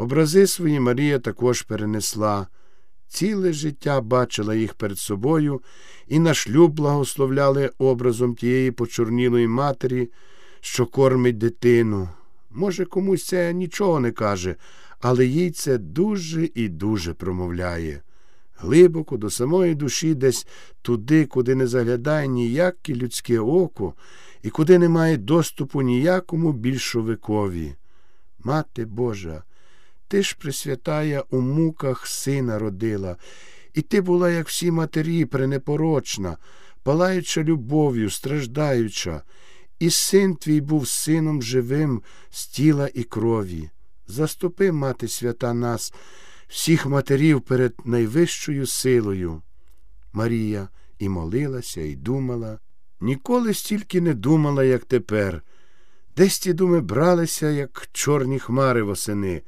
Образи свої Марія також перенесла. Ціле життя бачила їх перед собою і на шлюб благословляли образом тієї почорнілої матері, що кормить дитину. Може, комусь це нічого не каже, але їй це дуже і дуже промовляє. Глибоко до самої душі, десь туди, куди не заглядає ніяке людське око і куди немає доступу ніякому більшовикові. Мати Божа, ти ж присвятая у муках сина родила, і ти була, як всі матері, пренепорочна, палаюча любов'ю, страждаюча, і син твій був сином живим з тіла і крові. Заступи, мати свята нас, всіх матерів перед найвищою силою. Марія і молилася, і думала, ніколи стільки не думала, як тепер. Десь ті думи бралися, як чорні хмари восени,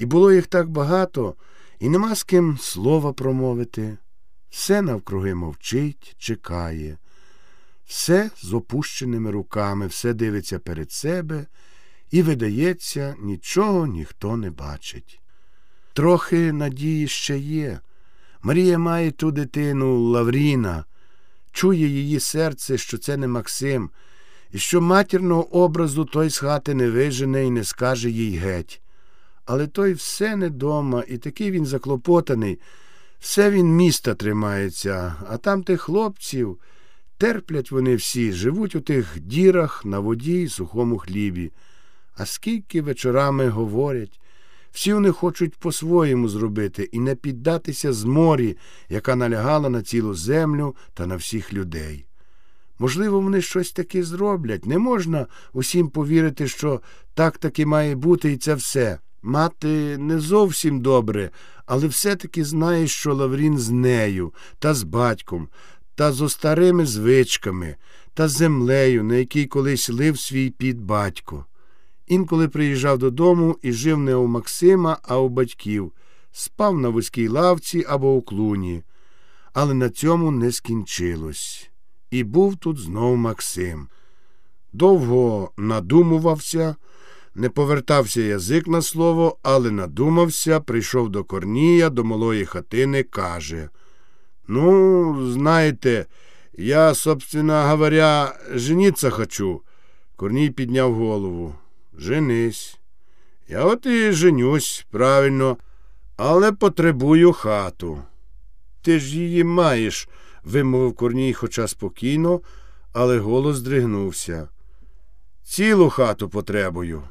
і було їх так багато, і нема з ким слова промовити. Все навкруги мовчить, чекає, все з опущеними руками, все дивиться перед себе, і, видається, нічого ніхто не бачить. Трохи надії ще є. Марія має ту дитину Лавріна, чує її серце, що це не Максим, і що матірного образу той з хати не вижене і не скаже їй геть. Але той все не дома, і такий він заклопотаний, все він міста тримається, а там тих хлопців терплять вони всі, живуть у тих дірах на воді й сухому хлібі. А скільки вечорами говорять, всі вони хочуть по-своєму зробити і не піддатися зморі, яка налягала на цілу землю та на всіх людей. Можливо, вони щось таке зроблять. Не можна усім повірити, що так таки має бути, і це все. Мати не зовсім добре, але все-таки знає, що Лаврін з нею, та з батьком, та зо старими звичками, та з землею, на якій колись лив свій під батько. Інколи приїжджав додому і жив не у Максима, а у батьків, спав на вузькій лавці або у клуні. Але на цьому не скінчилось. І був тут знов Максим. Довго надумувався, не повертався язик на слово, але надумався, прийшов до Корнія, до малої хатини, каже Ну, знаєте, я, собственно говоря, жениться хочу. Корній підняв голову. Женись. Я от і женюсь, правильно, але потребую хату. Ти ж її маєш, вимовив Корній, хоча спокійно, але голос здригнувся. Цілу хату потребую.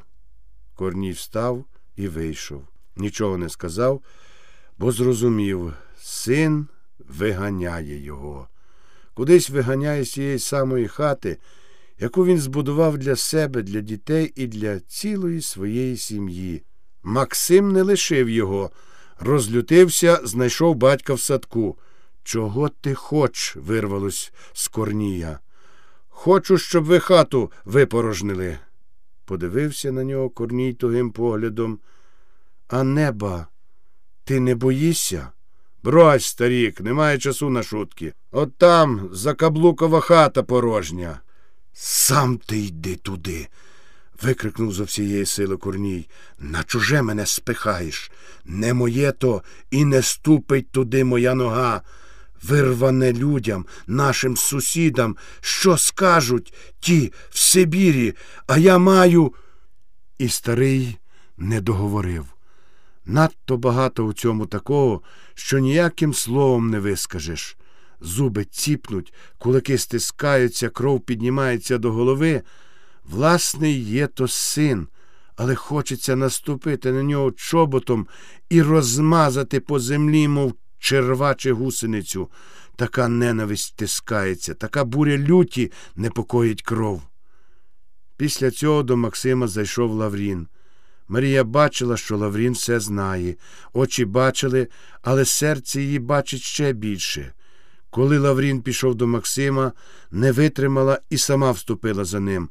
Корній встав і вийшов. Нічого не сказав, бо зрозумів, син виганяє його. Кудись виганяє з цієї самої хати яку він збудував для себе, для дітей і для цілої своєї сім'ї. Максим не лишив його, розлютився, знайшов батька в садку. Чого ти хоч? вирвалось з корнія. Хочу, щоб ви хату випорожнили. Подивився на нього корній тугим поглядом. А неба, ти не боїшся? Брось, старік, немає часу на шутки. От там закаблукова хата порожня. Сам ти йди туди. викрикнув зо всієї сили Корній. На чуже мене спихаєш. Не моє то і не ступить туди моя нога. Вирване людям, нашим сусідам, що скажуть ті в Сибірі, а я маю. І старий не договорив. Надто багато у цьому такого, що ніяким словом не вискажеш зуби ціпнуть, кулаки стискаються, кров піднімається до голови. Власний є то син, але хочеться наступити на нього чоботом і розмазати по землі, мов черва чи гусеницю. Така ненависть тискається, така буря люті непокоїть кров. Після цього до Максима зайшов Лаврін. Марія бачила, що Лаврін все знає. Очі бачили, але серце її бачить ще більше. Коли Лаврін пішов до Максима, не витримала і сама вступила за ним.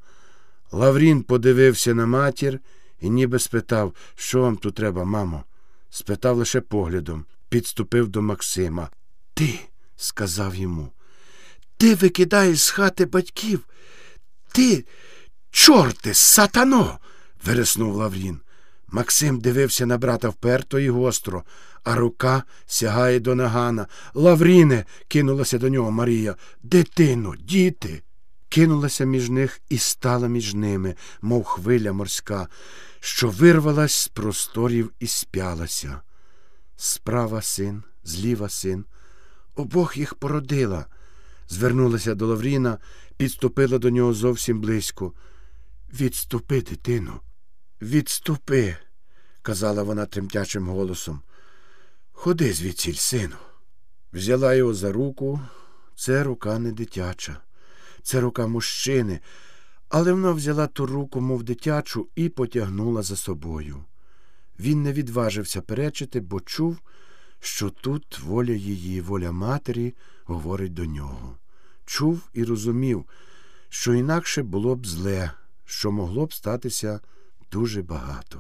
Лаврін подивився на матір і ніби спитав, що вам тут треба, мамо. Спитав лише поглядом, підступив до Максима. Ти, сказав йому, ти викидаєш з хати батьків. Ти, чорти, сатано. вереснув Лаврін. Максим дивився на брата вперто і гостро, а рука сягає до нагана. Лавріне. кинулася до нього Марія. Дитино, діти. Кинулася між них і стала між ними, мов хвиля морська, що вирвалась з просторів і спялася. Справа син, зліва син. Обох їх породила. Звернулася до Лавріна, підступила до нього зовсім близько. Відступи, дитино, відступи, казала вона тремтячим голосом. Ходи звідсіль, сину. Взяла його за руку. Це рука не дитяча, це рука мужчини, але вона взяла ту руку, мов дитячу, і потягнула за собою. Він не відважився перечити, бо чув, що тут воля її, воля матері говорить до нього. Чув і розумів, що інакше було б зле, що могло б статися дуже багато.